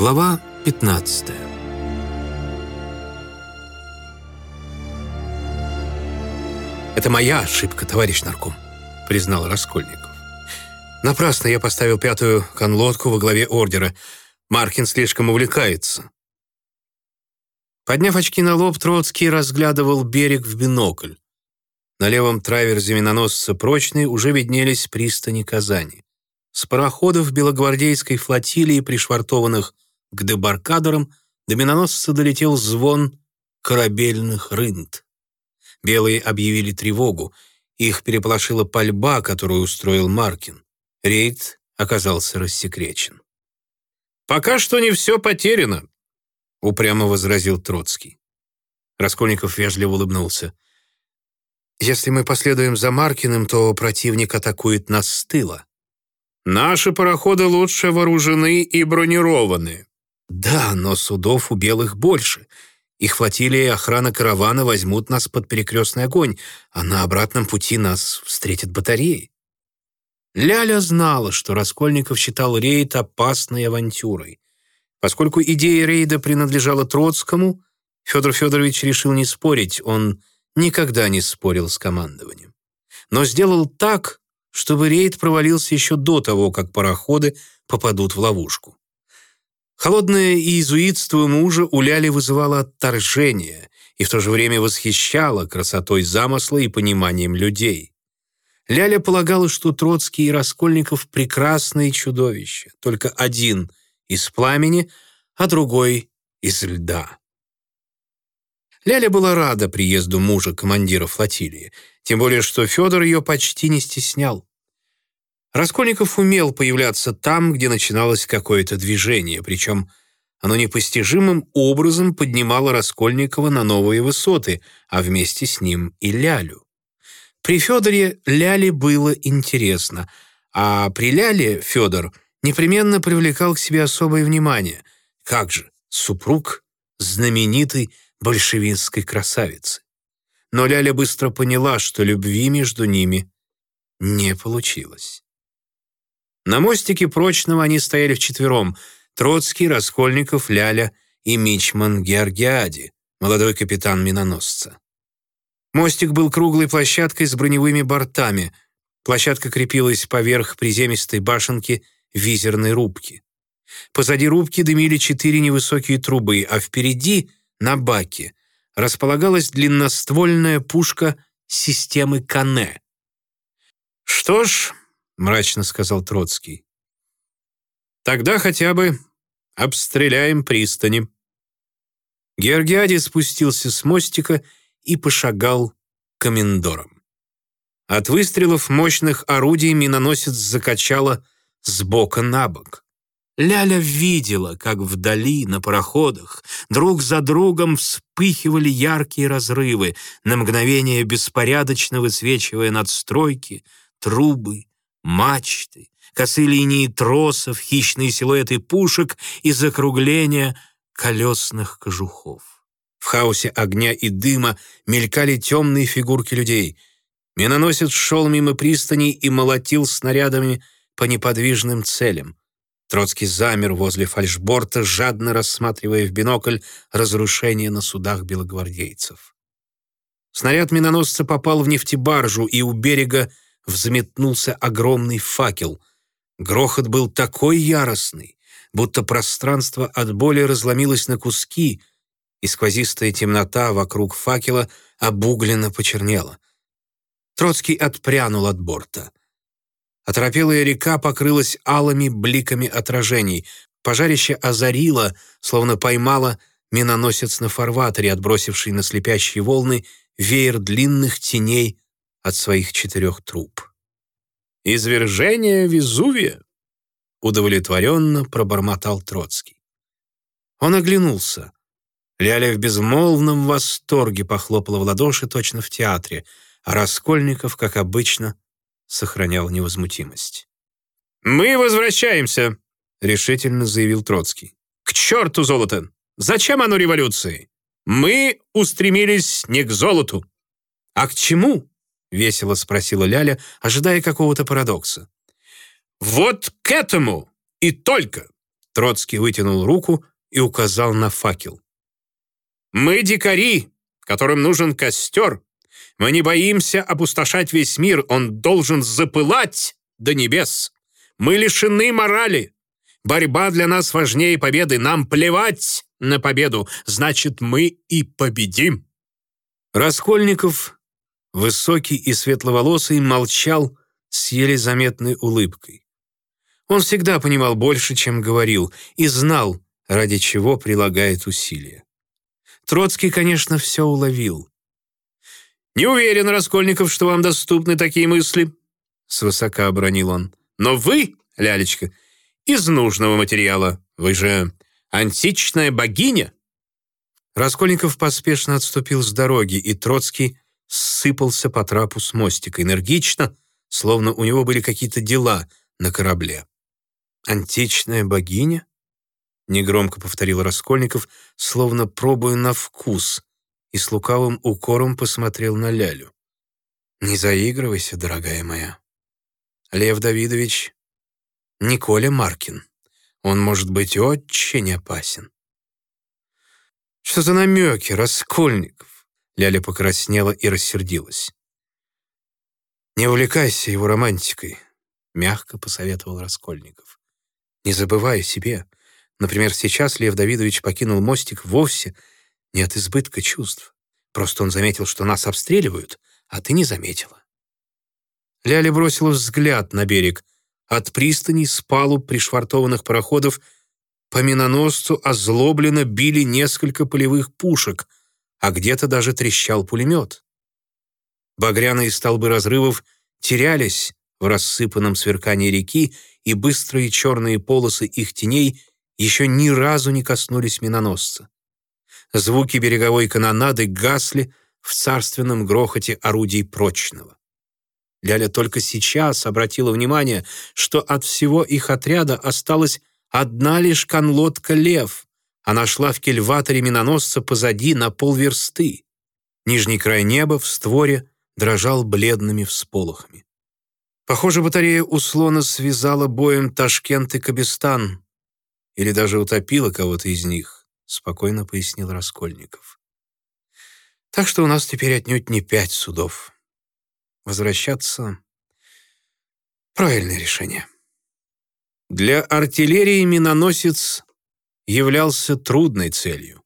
Глава 15 «Это моя ошибка, товарищ нарком», — признал Раскольников. «Напрасно я поставил пятую конлодку во главе ордера. Маркин слишком увлекается». Подняв очки на лоб, Троцкий разглядывал берег в бинокль. На левом траверзе миноносца «Прочный» уже виднелись пристани Казани. С пароходов белогвардейской флотилии, пришвартованных к дебаркадерам, до миноносца долетел звон корабельных рынд. Белые объявили тревогу. Их переполошила пальба, которую устроил Маркин. Рейд оказался рассекречен. «Пока что не все потеряно», — упрямо возразил Троцкий. Раскольников вежливо улыбнулся. «Если мы последуем за Маркиным, то противник атакует нас с тыла. Наши пароходы лучше вооружены и бронированы. Да, но судов у белых больше. Их флотилия и охрана каравана возьмут нас под перекрестный огонь, а на обратном пути нас встретят батареи. Ляля знала, что Раскольников считал рейд опасной авантюрой. Поскольку идея рейда принадлежала Троцкому, Федор Федорович решил не спорить, он никогда не спорил с командованием. Но сделал так, чтобы рейд провалился еще до того, как пароходы попадут в ловушку. Холодное иезуитство мужа у Ляли вызывало отторжение и в то же время восхищало красотой замысла и пониманием людей. Ляля полагала, что Троцкий и Раскольников — прекрасные чудовища, только один из пламени, а другой из льда. Ляля была рада приезду мужа командира флотилии, тем более что Федор ее почти не стеснял. Раскольников умел появляться там, где начиналось какое-то движение, причем оно непостижимым образом поднимало Раскольникова на новые высоты, а вместе с ним и Лялю. При Федоре Ляле было интересно, а при Ляле Федор непременно привлекал к себе особое внимание. Как же, супруг знаменитой большевистской красавицы. Но Ляля быстро поняла, что любви между ними не получилось. На мостике прочного они стояли вчетвером — Троцкий, Раскольников, Ляля и Мичман Георгиади, молодой капитан миноносца. Мостик был круглой площадкой с броневыми бортами. Площадка крепилась поверх приземистой башенки визерной рубки. Позади рубки дымили четыре невысокие трубы, а впереди на баке располагалась длинноствольная пушка системы Кане. «Что ж», — мрачно сказал Троцкий, «тогда хотя бы обстреляем пристани». Георгиади спустился с мостика и пошагал комендором. От выстрелов мощных орудий миноносец закачало с бока на бок. Ляля видела, как вдали на пароходах друг за другом вспыхивали яркие разрывы, на мгновение беспорядочно высвечивая надстройки, трубы, мачты, косые линии тросов, хищные силуэты пушек и закругления колесных кожухов. В хаосе огня и дыма мелькали темные фигурки людей. Миноносец шел мимо пристани и молотил снарядами по неподвижным целям. Троцкий замер возле фальшборта, жадно рассматривая в бинокль разрушения на судах белогвардейцев. Снаряд миноносца попал в нефтебаржу, и у берега взметнулся огромный факел. Грохот был такой яростный, будто пространство от боли разломилось на куски, и сквозистая темнота вокруг факела обугленно почернела. Троцкий отпрянул от борта. Оторопелая река покрылась алыми бликами отражений. Пожарище озарило, словно поймало миноносец на фарватере, отбросивший на слепящие волны веер длинных теней от своих четырех труб. «Извержение Везувия!» — удовлетворенно пробормотал Троцкий. Он оглянулся. Ляля в безмолвном восторге похлопала в ладоши точно в театре, а Раскольников, как обычно, сохранял невозмутимость. «Мы возвращаемся», — решительно заявил Троцкий. «К черту золото! Зачем оно революции? Мы устремились не к золоту». «А к чему?» — весело спросила Ляля, ожидая какого-то парадокса. «Вот к этому и только. Троцкий вытянул руку и указал на факел. «Мы дикари, которым нужен костер. Мы не боимся опустошать весь мир, он должен запылать до небес. Мы лишены морали. Борьба для нас важнее победы. Нам плевать на победу, значит, мы и победим». Раскольников, высокий и светловолосый, молчал с еле заметной улыбкой. Он всегда понимал больше, чем говорил, и знал, ради чего прилагает усилия. Троцкий, конечно, все уловил. «Не уверен, Раскольников, что вам доступны такие мысли», — свысока обронил он. «Но вы, лялечка, из нужного материала. Вы же античная богиня». Раскольников поспешно отступил с дороги, и Троцкий сыпался по трапу с мостика, энергично, словно у него были какие-то дела на корабле. «Античная богиня?» негромко повторил Раскольников, словно пробуя на вкус, и с лукавым укором посмотрел на Лялю. «Не заигрывайся, дорогая моя. Лев Давидович Николя Маркин. Он может быть очень опасен». «Что за намеки, Раскольников?» Ляля покраснела и рассердилась. «Не увлекайся его романтикой», — мягко посоветовал Раскольников. «Не забывай о себе. Например, сейчас Лев Давидович покинул мостик вовсе не от избытка чувств. Просто он заметил, что нас обстреливают, а ты не заметила. Ляля бросила взгляд на берег. От пристани с палуб пришвартованных пароходов по миноносцу озлобленно били несколько полевых пушек, а где-то даже трещал пулемет. Багряные столбы разрывов терялись в рассыпанном сверкании реки, и быстрые черные полосы их теней еще ни разу не коснулись миноносца. Звуки береговой канонады гасли в царственном грохоте орудий прочного. Ляля только сейчас обратила внимание, что от всего их отряда осталась одна лишь конлодка «Лев». Она шла в кельваторе миноносца позади на полверсты. Нижний край неба в створе дрожал бледными всполохами. Похоже, батарея услона связала боем Ташкент и Кабистан, или даже утопила кого-то из них», — спокойно пояснил Раскольников. «Так что у нас теперь отнюдь не пять судов. Возвращаться — правильное решение». Для артиллерии миноносец являлся трудной целью.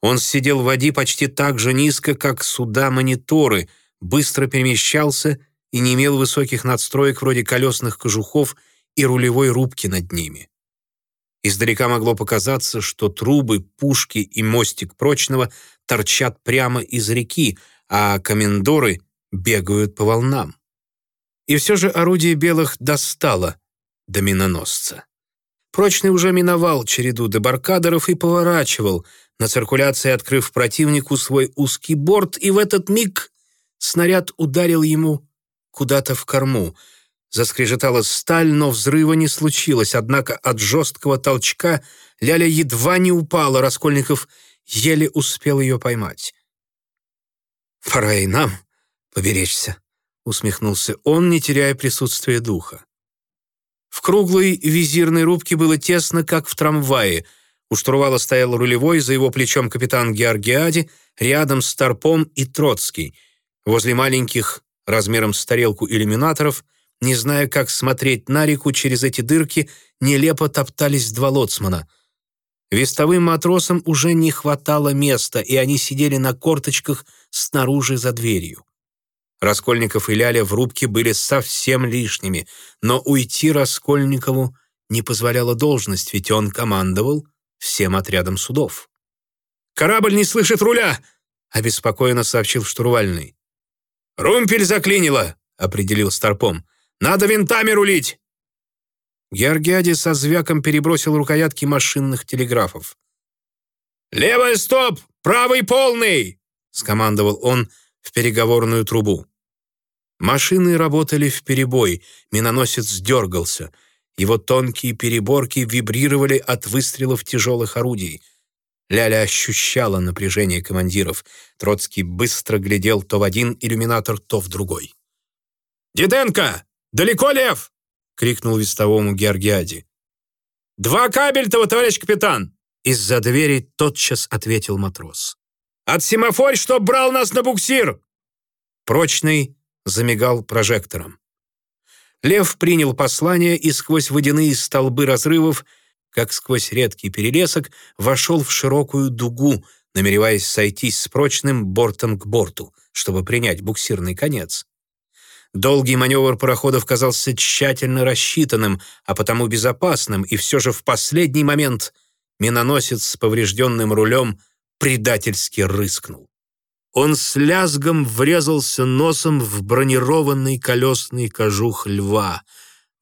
Он сидел в воде почти так же низко, как суда-мониторы, быстро перемещался и не имел высоких надстроек вроде колесных кожухов и рулевой рубки над ними. Издалека могло показаться, что трубы, пушки и мостик прочного торчат прямо из реки, а комендоры бегают по волнам. И все же орудие белых достало до миноносца. Прочный уже миновал череду дебаркадеров и поворачивал, на циркуляции открыв противнику свой узкий борт, и в этот миг снаряд ударил ему куда-то в корму — Заскрежетала сталь, но взрыва не случилось, однако от жесткого толчка Ляля едва не упала, Раскольников еле успел ее поймать. «Пора и нам поберечься», — усмехнулся он, не теряя присутствия духа. В круглой визирной рубке было тесно, как в трамвае. У штурвала стоял рулевой, за его плечом капитан Георгиади, рядом с Торпом и Троцкий. Возле маленьких, размером с тарелку иллюминаторов — не зная, как смотреть на реку через эти дырки, нелепо топтались два лоцмана. Вестовым матросам уже не хватало места, и они сидели на корточках снаружи за дверью. Раскольников и Ляля в рубке были совсем лишними, но уйти Раскольникову не позволяла должность, ведь он командовал всем отрядом судов. «Корабль не слышит руля!» — обеспокоенно сообщил штурвальный. «Румпель заклинило!» — определил Старпом. Надо винтами рулить!» Георгиади со звяком перебросил рукоятки машинных телеграфов. «Левый стоп! Правый полный!» — скомандовал он в переговорную трубу. Машины работали в перебой, миноносец дергался. Его тонкие переборки вибрировали от выстрелов тяжелых орудий. Ляля ощущала напряжение командиров. Троцкий быстро глядел то в один иллюминатор, то в другой. «Диденко! «Далеко, Лев!» — крикнул вестовому Георгиади. «Два кабельтова, товарищ капитан!» Из-за двери тотчас ответил матрос. «От семафорь, чтоб брал нас на буксир!» Прочный замигал прожектором. Лев принял послание и сквозь водяные столбы разрывов, как сквозь редкий перелесок, вошел в широкую дугу, намереваясь сойтись с прочным бортом к борту, чтобы принять буксирный конец. Долгий маневр пароходов казался тщательно рассчитанным, а потому безопасным, и все же в последний момент миноносец с поврежденным рулем предательски рыскнул. Он с лязгом врезался носом в бронированный колесный кожух льва.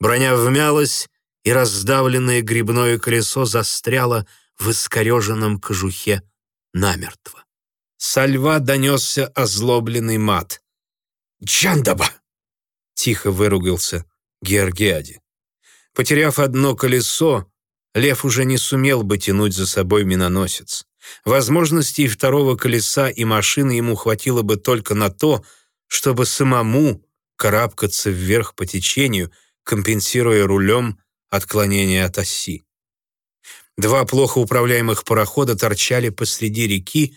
Броня вмялась, и раздавленное грибное колесо застряло в искореженном кожухе намертво. Со льва донесся озлобленный мат. «Джандаба!» — тихо выругался Георгиади. Потеряв одно колесо, лев уже не сумел бы тянуть за собой миноносец. Возможностей второго колеса и машины ему хватило бы только на то, чтобы самому карабкаться вверх по течению, компенсируя рулем отклонение от оси. Два плохо управляемых парохода торчали посреди реки,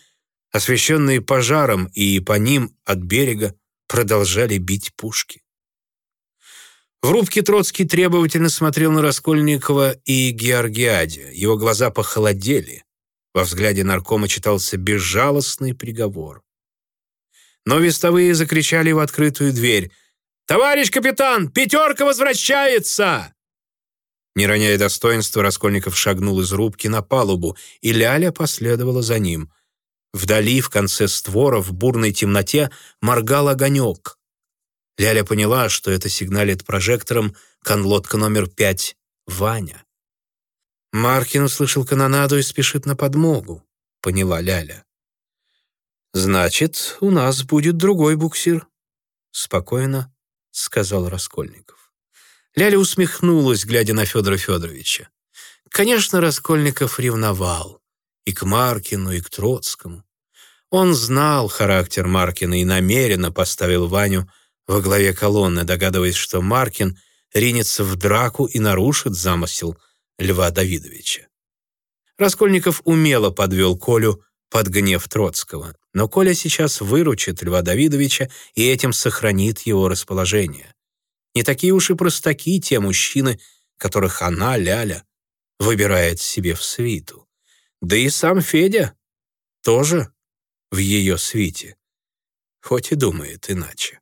освещенные пожаром, и по ним от берега продолжали бить пушки. В рубке Троцкий требовательно смотрел на Раскольникова и Георгиаде. Его глаза похолодели. Во взгляде наркома читался безжалостный приговор. Но вестовые закричали в открытую дверь. «Товарищ капитан, пятерка возвращается!» Не роняя достоинства, Раскольников шагнул из рубки на палубу, и Ляля последовала за ним. Вдали, в конце створа, в бурной темноте, моргал огонек. Ляля поняла, что это сигналит прожектором конлодка номер пять «Ваня». Маркин услышал канонаду и спешит на подмогу, поняла Ляля. «Значит, у нас будет другой буксир», — спокойно сказал Раскольников. Ляля усмехнулась, глядя на Федора Федоровича. Конечно, Раскольников ревновал и к Маркину, и к Троцкому. Он знал характер Маркина и намеренно поставил Ваню во главе колонны, догадываясь, что Маркин ринется в драку и нарушит замысел Льва Давидовича. Раскольников умело подвел Колю под гнев Троцкого, но Коля сейчас выручит Льва Давидовича и этим сохранит его расположение. Не такие уж и простаки те мужчины, которых она, Ляля, выбирает себе в свиту. Да и сам Федя тоже в ее свите, хоть и думает иначе.